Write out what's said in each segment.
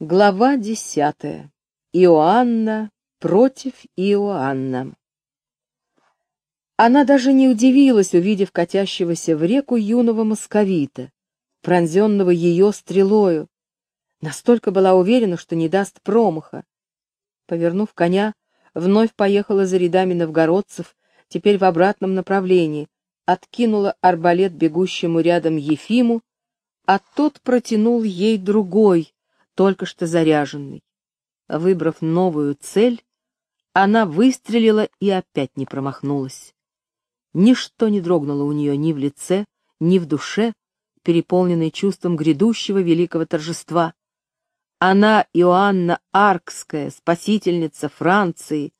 Глава десятая. Иоанна против Иоанна. Она даже не удивилась, увидев катящегося в реку юного московита, пронзенного ее стрелою. Настолько была уверена, что не даст промаха. Повернув коня, вновь поехала за рядами новгородцев, теперь в обратном направлении, откинула арбалет бегущему рядом Ефиму, а тот протянул ей другой, только что заряженный. Выбрав новую цель, она выстрелила и опять не промахнулась. Ничто не дрогнуло у нее ни в лице, ни в душе, переполненной чувством грядущего великого торжества. Она, Иоанна Аркская, спасительница Франции,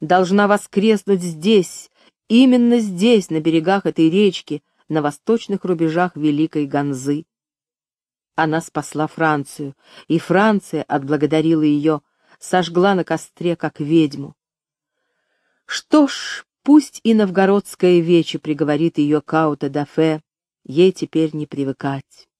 должна воскреснуть здесь, именно здесь, на берегах этой речки, на восточных рубежах Великой Ганзы. Она спасла Францию, и Франция отблагодарила ее, сожгла на костре, как ведьму. Что ж, пусть и новгородская вече приговорит ее Каута Дафе, ей теперь не привыкать.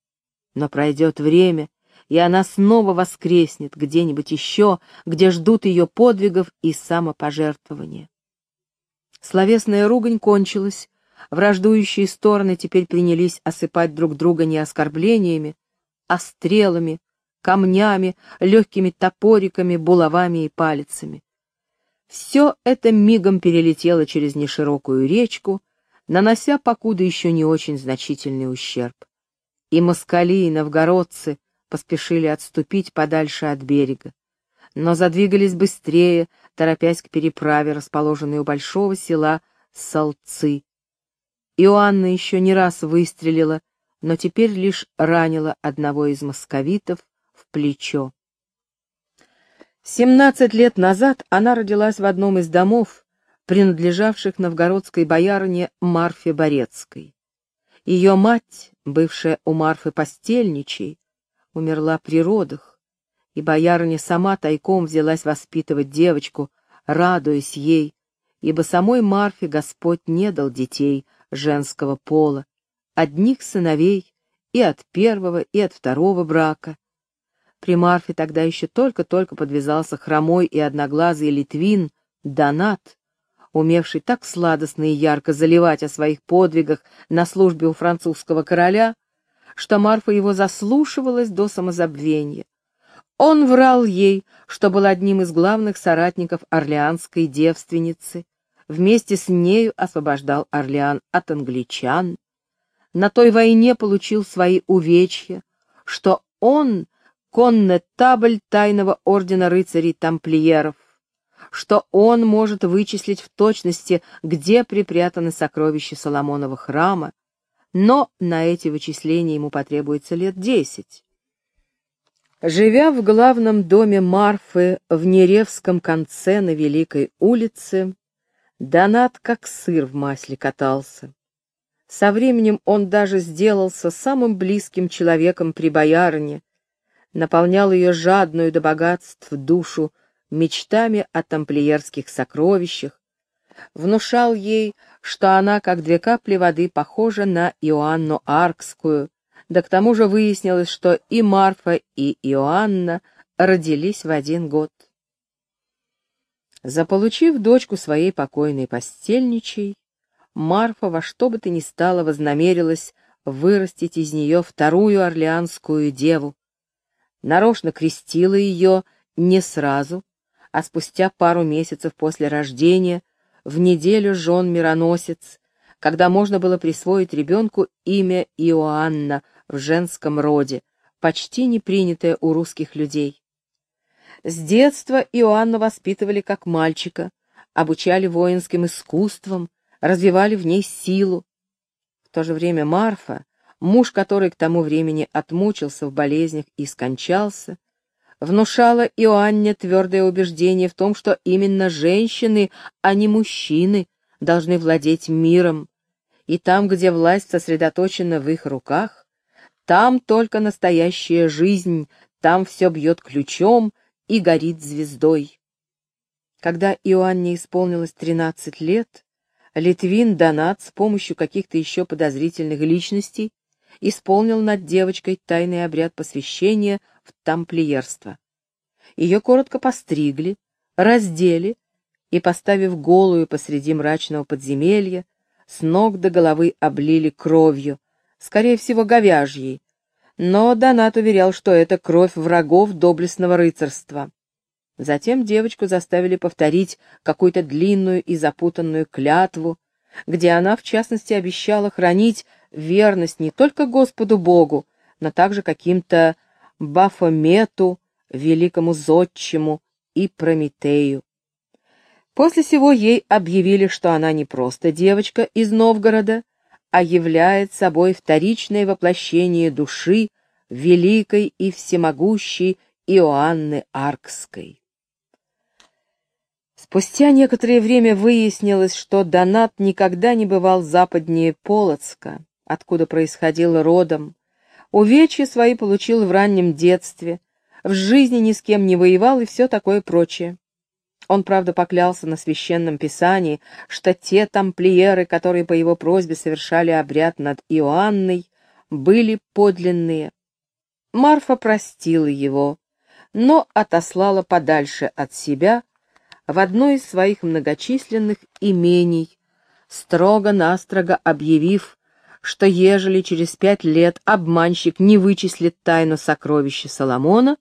Но пройдет время, и она снова воскреснет где-нибудь еще, где ждут ее подвигов и самопожертвования. Словесная ругань кончилась, враждующие стороны теперь принялись осыпать друг друга не оскорблениями, а стрелами, камнями, легкими топориками, булавами и палицами. Все это мигом перелетело через неширокую речку, нанося покуда еще не очень значительный ущерб. И москали, и новгородцы поспешили отступить подальше от берега, но задвигались быстрее, торопясь к переправе, расположенной у большого села Салцы. Иоанна еще не раз выстрелила, но теперь лишь ранила одного из московитов в плечо. Семнадцать лет назад она родилась в одном из домов, принадлежавших новгородской боярине Марфе Борецкой. Ее мать, бывшая у Марфы постельничей, умерла при родах, и боярыня сама тайком взялась воспитывать девочку, радуясь ей, ибо самой Марфе Господь не дал детей женского пола, одних сыновей и от первого, и от второго брака. При Марфе тогда еще только-только подвязался хромой и одноглазый Литвин Донат, умевший так сладостно и ярко заливать о своих подвигах на службе у французского короля, что Марфа его заслушивалась до самозабвения. Он врал ей, что был одним из главных соратников орлеанской девственницы, вместе с нею освобождал Орлеан от англичан, на той войне получил свои увечья, что он — коннетабль тайного ордена рыцарей-тамплиеров, что он может вычислить в точности, где припрятаны сокровища Соломонова храма, но на эти вычисления ему потребуется лет десять. Живя в главном доме Марфы в Неревском конце на Великой улице, Донат как сыр в масле катался. Со временем он даже сделался самым близким человеком при боярине, наполнял ее жадную до богатств душу мечтами о тамплиерских сокровищах, внушал ей, что она, как две капли воды, похожа на Иоанну Аркскую, да к тому же выяснилось, что и Марфа, и Иоанна родились в один год. Заполучив дочку своей покойной постельничей, Марфа во что бы то ни стало вознамерилась вырастить из нее вторую орлеанскую деву. Нарочно крестила ее не сразу, а спустя пару месяцев после рождения, в неделю жен мироносец, когда можно было присвоить ребенку имя Иоанна в женском роде, почти не принятое у русских людей. С детства Иоанна воспитывали как мальчика, обучали воинским искусствам, развивали в ней силу. В то же время Марфа, муж который к тому времени отмучился в болезнях и скончался, внушала Иоанне твердое убеждение в том, что именно женщины, а не мужчины, должны владеть миром, и там, где власть сосредоточена в их руках, там только настоящая жизнь, там все бьет ключом и горит звездой. Когда Иоанне исполнилось тринадцать лет, Литвин Донат с помощью каких-то еще подозрительных личностей исполнил над девочкой тайный обряд посвящения в тамплиерство. ее коротко постригли, раздели и, поставив голую посреди мрачного подземелья, с ног до головы облили кровью, скорее всего, говяжьей, но Донат уверял, что это кровь врагов доблестного рыцарства. Затем девочку заставили повторить какую-то длинную и запутанную клятву, где она, в частности, обещала хранить верность не только Господу Богу, но также каким-то Бафомету, великому зодчему и Прометею. После всего ей объявили, что она не просто девочка из Новгорода, а являет собой вторичное воплощение души великой и всемогущей Иоанны Аркской. Спустя некоторое время выяснилось, что Донат никогда не бывал западнее Полоцка, откуда происходил родом. Увечья свои получил в раннем детстве, в жизни ни с кем не воевал и все такое прочее. Он, правда, поклялся на священном писании, что те тамплиеры, которые по его просьбе совершали обряд над Иоанной, были подлинные. Марфа простила его, но отослала подальше от себя в одно из своих многочисленных имений, строго-настрого объявив, что ежели через пять лет обманщик не вычислит тайну сокровища Соломона,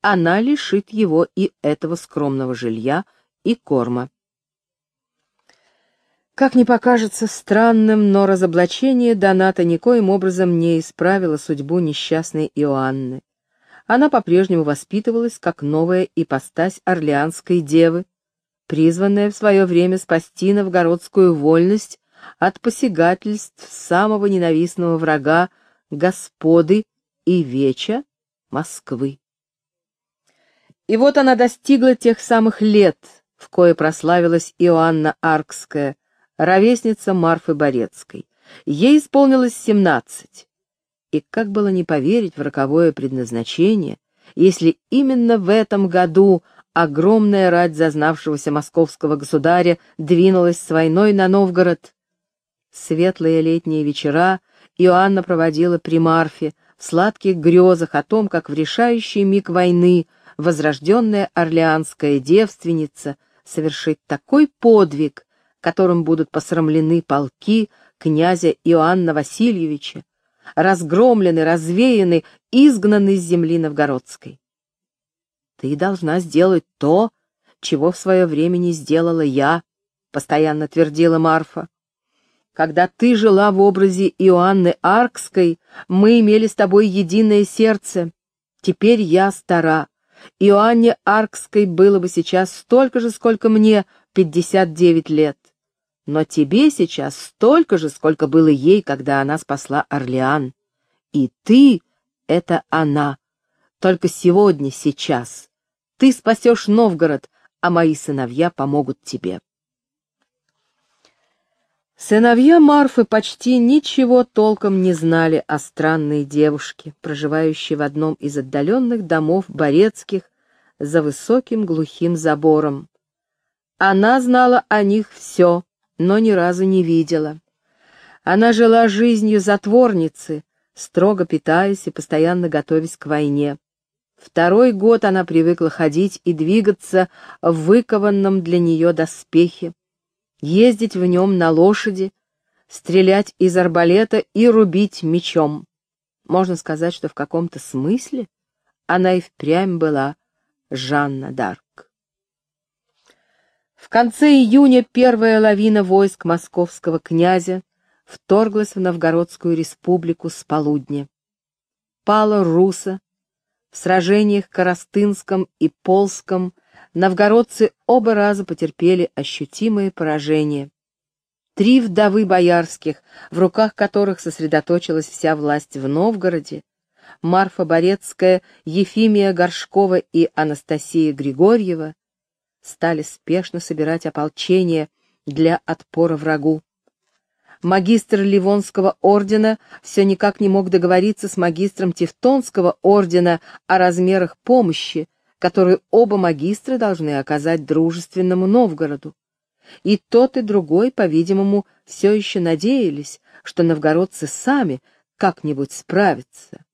она лишит его и этого скромного жилья и корма. Как ни покажется странным, но разоблачение Доната никоим образом не исправило судьбу несчастной Иоанны. Она по-прежнему воспитывалась как новая ипостась орлеанской девы, призванная в свое время спасти новгородскую вольность от посягательств самого ненавистного врага господы и веча Москвы. И вот она достигла тех самых лет, в кое прославилась Иоанна Аркская, ровесница Марфы Борецкой. Ей исполнилось семнадцать. И как было не поверить в роковое предназначение, если именно в этом году огромная рать зазнавшегося московского государя двинулась с войной на Новгород. Светлые летние вечера Иоанна проводила при Марфе в сладких грезах о том, как в решающий миг войны возрожденная орлеанская девственница совершит такой подвиг, которым будут посрамлены полки князя Иоанна Васильевича, разгромлены, развеяны, изгнаны с земли новгородской. Ты должна сделать то, чего в свое время не сделала я, — постоянно твердила Марфа. Когда ты жила в образе Иоанны Аркской, мы имели с тобой единое сердце. Теперь я стара. Иоанне Аркской было бы сейчас столько же, сколько мне, пятьдесят девять лет. Но тебе сейчас столько же, сколько было ей, когда она спасла Орлеан. И ты — это она. Только сегодня, сейчас. Ты спасешь Новгород, а мои сыновья помогут тебе. Сыновья Марфы почти ничего толком не знали о странной девушке, проживающей в одном из отдаленных домов Борецких за высоким глухим забором. Она знала о них все, но ни разу не видела. Она жила жизнью затворницы, строго питаясь и постоянно готовясь к войне. Второй год она привыкла ходить и двигаться в выкованном для нее доспехе, ездить в нем на лошади, стрелять из арбалета и рубить мечом. Можно сказать, что в каком-то смысле она и впрямь была Жанна Дарк. В конце июня первая лавина войск московского князя вторглась в Новгородскую республику с полудня. Пала Руса, в сражениях Коростынском и Полском новгородцы оба раза потерпели ощутимые поражения. Три вдовы боярских, в руках которых сосредоточилась вся власть в Новгороде, Марфа Борецкая, Ефимия Горшкова и Анастасия Григорьева, стали спешно собирать ополчение для отпора врагу. Магистр Ливонского ордена все никак не мог договориться с магистром Тевтонского ордена о размерах помощи, которую оба магистра должны оказать дружественному Новгороду. И тот, и другой, по-видимому, все еще надеялись, что новгородцы сами как-нибудь справятся.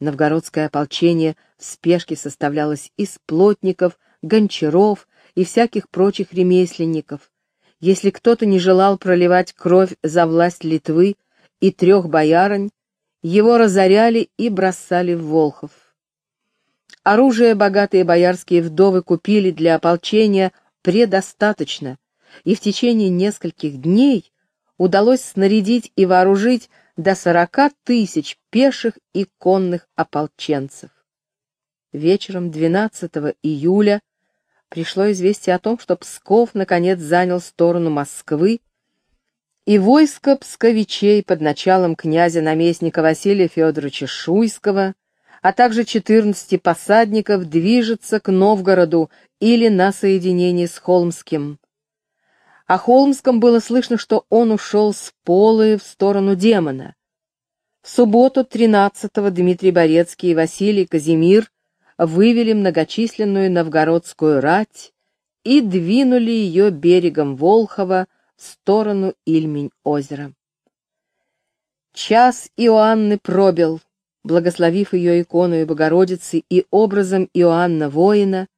Новгородское ополчение в спешке составлялась из плотников, гончаров и всяких прочих ремесленников. Если кто-то не желал проливать кровь за власть Литвы и трех боярынь, его разоряли и бросали в Волхов. Оружие богатые боярские вдовы купили для ополчения предостаточно, и в течение нескольких дней удалось снарядить и вооружить до сорока тысяч пеших и конных ополченцев. Вечером 12 июля пришло известие о том, что Псков наконец занял сторону Москвы, и войско псковичей под началом князя-наместника Василия Федоровича Шуйского, а также 14 посадников движется к Новгороду или на соединение с Холмским. О Холмском было слышно, что он ушел с Полы в сторону демона. В субботу 13-го Дмитрий Борецкий и Василий Казимир вывели многочисленную новгородскую рать и двинули ее берегом Волхова в сторону Ильмень-озера. Час Иоанны пробил, благословив ее икону Богородицы и образом Иоанна воина,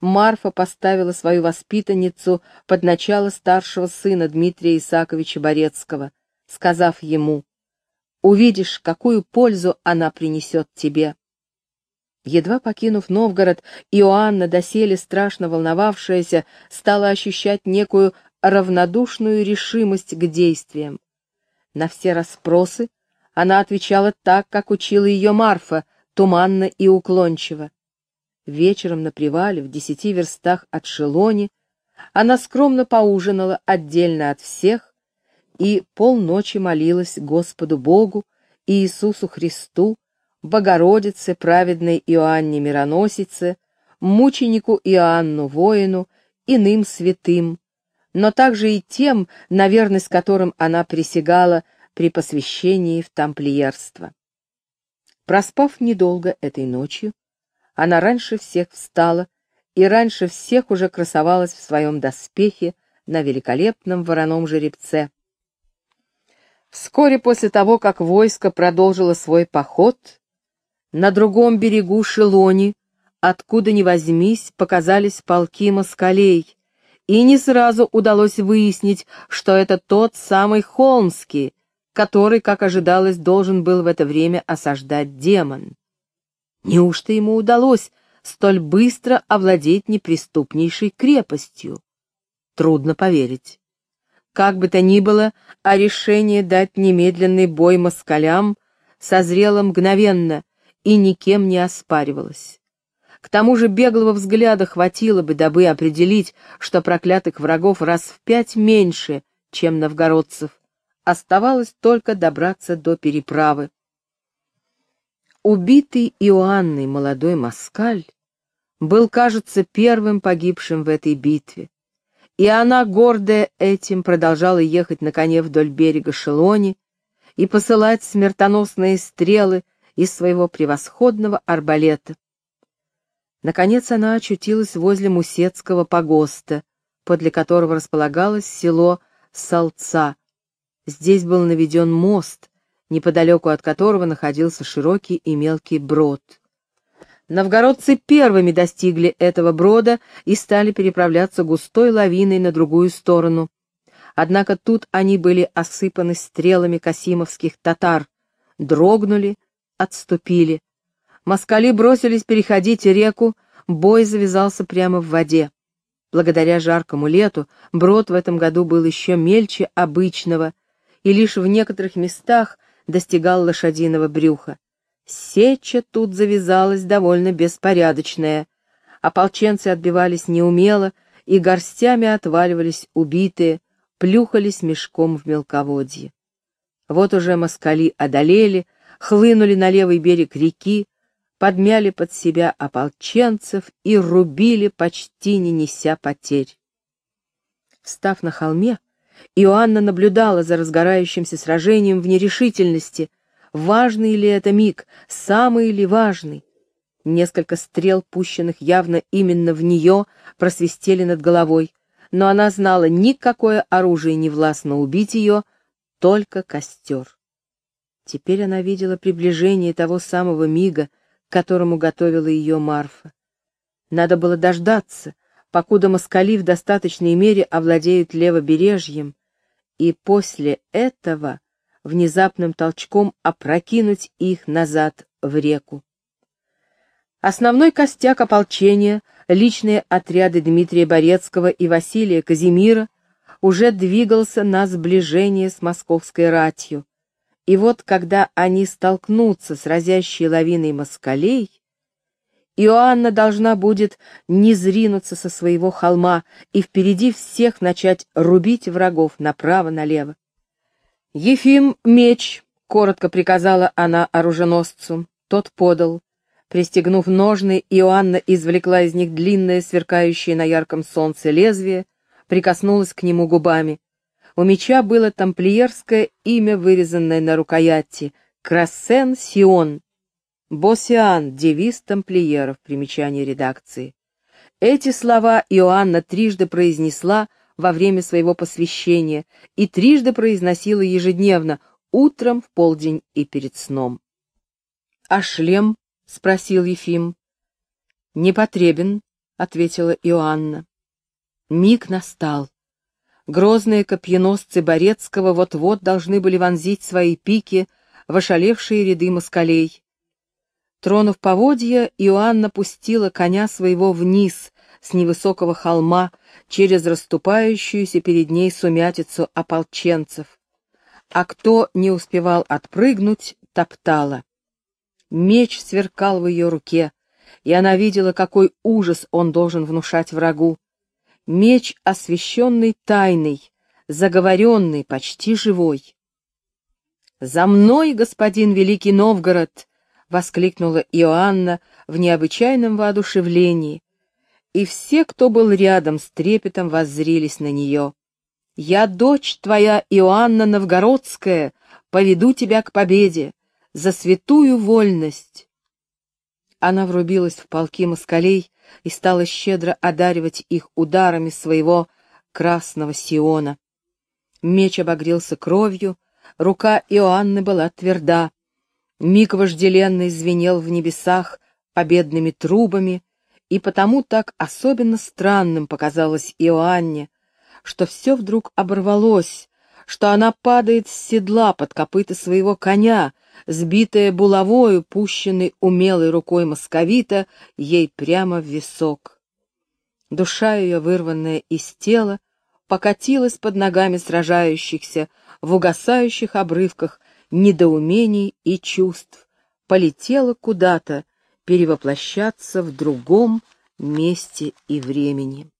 Марфа поставила свою воспитанницу под начало старшего сына Дмитрия Исаковича Борецкого, сказав ему, «Увидишь, какую пользу она принесет тебе». Едва покинув Новгород, Иоанна, доселе страшно волновавшаяся, стала ощущать некую равнодушную решимость к действиям. На все расспросы она отвечала так, как учила ее Марфа, туманно и уклончиво. Вечером на привале в десяти верстах от Шелони она скромно поужинала отдельно от всех и полночи молилась Господу Богу и Иисусу Христу Богородице, праведной Иоанне Мироносице, мученику Иоанну Воину, иным святым, но также и тем, на верность которым она присягала при посвящении в тамплиерство. Проспав недолго этой ночью, она раньше всех встала и раньше всех уже красовалась в своем доспехе на великолепном вороном жеребце. Вскоре после того, как войско продолжило свой поход, на другом берегу Шелони, откуда ни возьмись, показались полки москалей, и не сразу удалось выяснить, что это тот самый Холмский, который, как ожидалось, должен был в это время осаждать демон. Неужто ему удалось столь быстро овладеть неприступнейшей крепостью? Трудно поверить. Как бы то ни было, а решение дать немедленный бой москалям созрело мгновенно, и никем не оспаривалось. К тому же беглого взгляда хватило бы, дабы определить, что проклятых врагов раз в пять меньше, чем новгородцев. Оставалось только добраться до переправы. Убитый Иоанной молодой москаль был, кажется, первым погибшим в этой битве, и она, гордая этим, продолжала ехать на коне вдоль берега Шелони и посылать смертоносные стрелы из своего превосходного арбалета. Наконец она очутилась возле Мусецкого погоста, подле которого располагалось село Салца. Здесь был наведен мост, неподалеку от которого находился широкий и мелкий брод. Новгородцы первыми достигли этого брода и стали переправляться густой лавиной на другую сторону. Однако тут они были осыпаны стрелами касимовских татар, дрогнули, отступили. Москали бросились переходить реку, бой завязался прямо в воде. Благодаря жаркому лету брод в этом году был еще мельче обычного, и лишь в некоторых местах достигал лошадиного брюха. Сеча тут завязалась довольно беспорядочная. Ополченцы отбивались неумело, и горстями отваливались убитые, плюхались мешком в мелководье. Вот уже москали одолели, хлынули на левый берег реки, подмяли под себя ополченцев и рубили, почти не неся потерь. Встав на холме, Иоанна наблюдала за разгорающимся сражением в нерешительности. Важный ли это миг, самый ли важный? Несколько стрел, пущенных явно именно в нее, просвистели над головой, но она знала, никакое оружие не властно убить ее, только костер. Теперь она видела приближение того самого мига, которому готовила ее Марфа. Надо было дождаться, покуда москали в достаточной мере овладеют левобережьем, и после этого внезапным толчком опрокинуть их назад в реку. Основной костяк ополчения, личные отряды Дмитрия Борецкого и Василия Казимира, уже двигался на сближение с московской ратью. И вот, когда они столкнутся с разящей лавиной москалей, Иоанна должна будет не зринуться со своего холма и впереди всех начать рубить врагов направо-налево. «Ефим, меч!» — коротко приказала она оруженосцу. Тот подал. Пристегнув ножны, Иоанна извлекла из них длинное, сверкающее на ярком солнце лезвие, прикоснулась к нему губами. У меча было тамплиерское имя, вырезанное на рукояти — Красен Сион, Босиан, девиз тамплиеров, примечание редакции. Эти слова Иоанна трижды произнесла во время своего посвящения и трижды произносила ежедневно, утром, в полдень и перед сном. «А шлем?» — спросил Ефим. «Не потребен», — ответила Иоанна. Миг настал. Грозные копьеносцы Борецкого вот-вот должны были вонзить свои пики в ошалевшие ряды москалей. Тронув поводья, Иоанна пустила коня своего вниз с невысокого холма через расступающуюся перед ней сумятицу ополченцев. А кто не успевал отпрыгнуть, топтала. Меч сверкал в ее руке, и она видела, какой ужас он должен внушать врагу. Меч, освященный тайной, заговоренный, почти живой. «За мной, господин Великий Новгород!» воскликнула Иоанна в необычайном воодушевлении, и все, кто был рядом, с трепетом воззрились на нее. «Я дочь твоя, Иоанна Новгородская, поведу тебя к победе, за святую вольность!» Она врубилась в полки москалей и стала щедро одаривать их ударами своего красного сиона. Меч обогрелся кровью, рука Иоанны была тверда, Миг вожделенный звенел в небесах победными трубами, и потому так особенно странным показалось Иоанне, что все вдруг оборвалось, что она падает с седла под копыта своего коня, сбитая булавою, пущенной умелой рукой московита, ей прямо в висок. Душа ее, вырванная из тела, покатилась под ногами сражающихся в угасающих обрывках недоумений и чувств, полетела куда-то перевоплощаться в другом месте и времени.